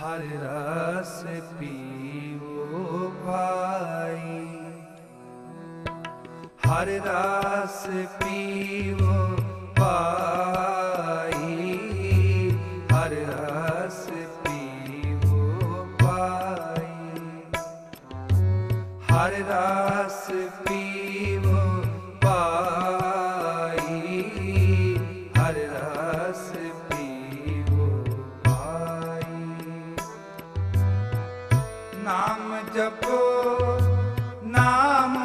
ਹਰ ਰਸ ਪੀਵੋ ਭਾਈ। ਹਰ ਰਸ ਪੀਵੋ ਭਾਈ। ਹਰ ਰਸ ਪੀਵੋ ਭਾਈ। ਹਰ ਰਸ ਜਪੋ ਨਾਮ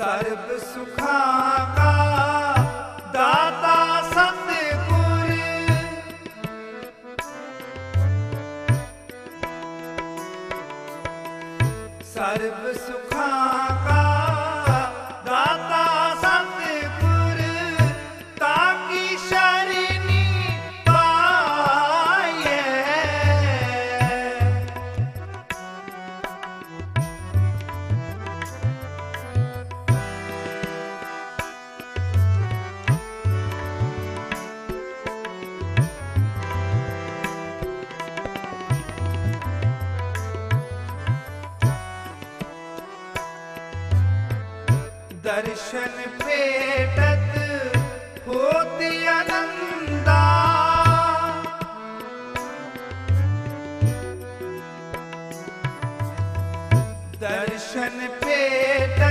ਸਰਬ ਸੁਖਾਂ ਕਾ ਦਾਤਾ ਸਤਿਗੁਰ ਸਰਬ ਸੁਖ ਦਰਸ਼ਨ ਭੇਟਤ ਹੋਤਿ ਅਨੰਦਾ ਦਰਸ਼ਨ ਭੇਟਤ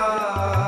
Tchau!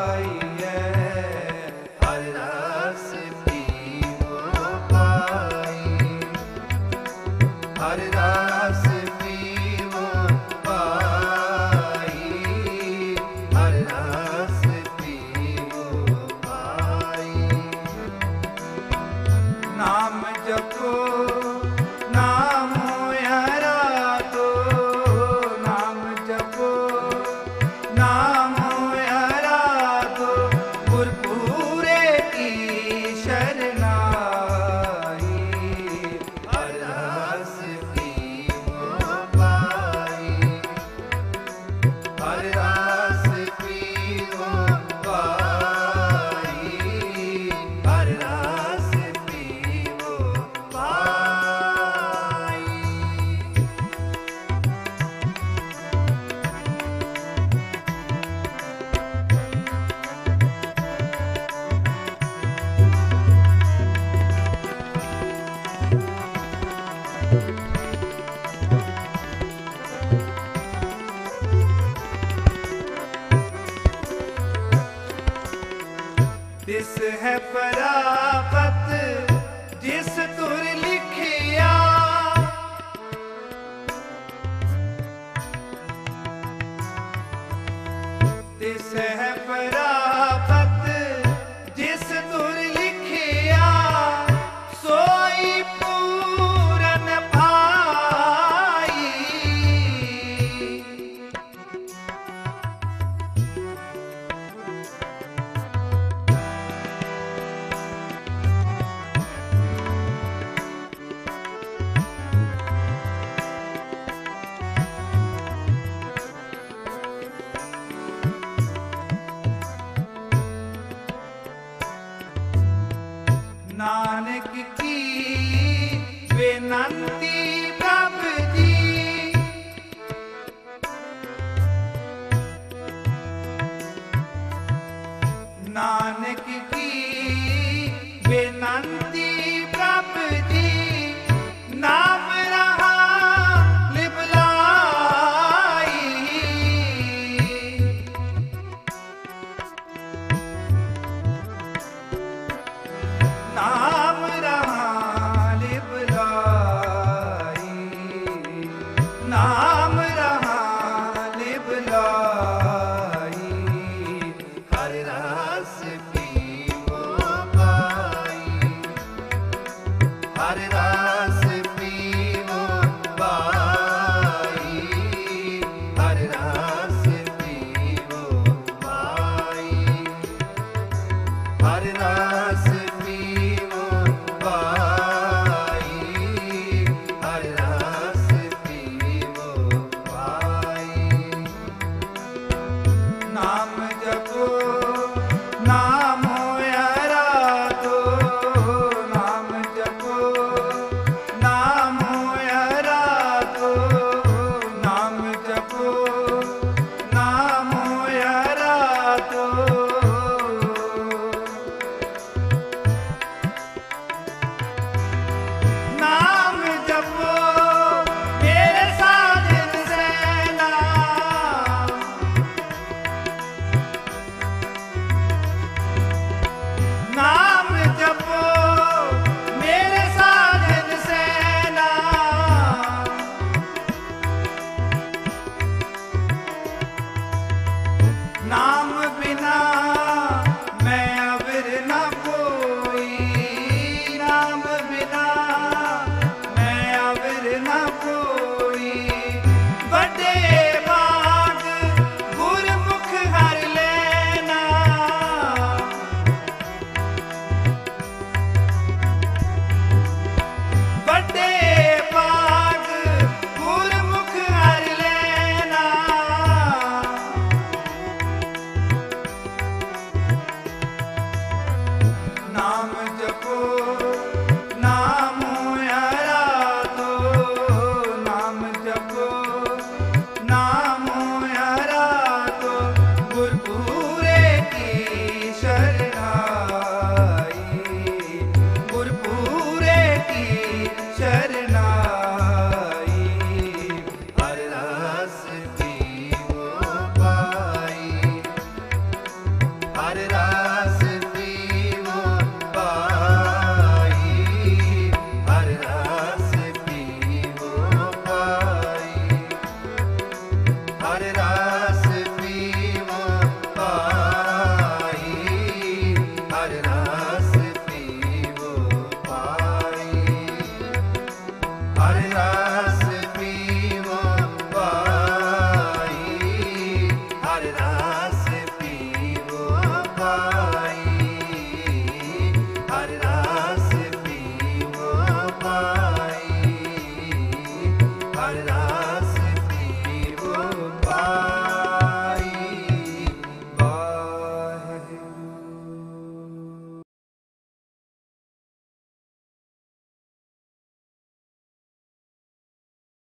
ਹੈ ਪਰਾ